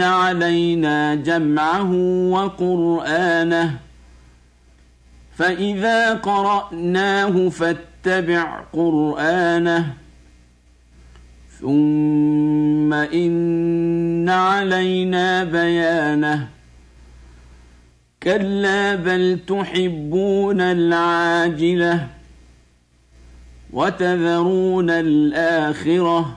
علينا جمعه وقرآنه فإذا قرأناه فاتبع قرآنه ثم إن علينا بيانه كلا بل تحبون العاجلة وتذرون الآخرة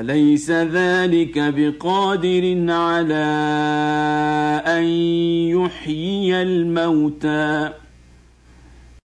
أليس ذلك بقادر على أن يحيي الموتى؟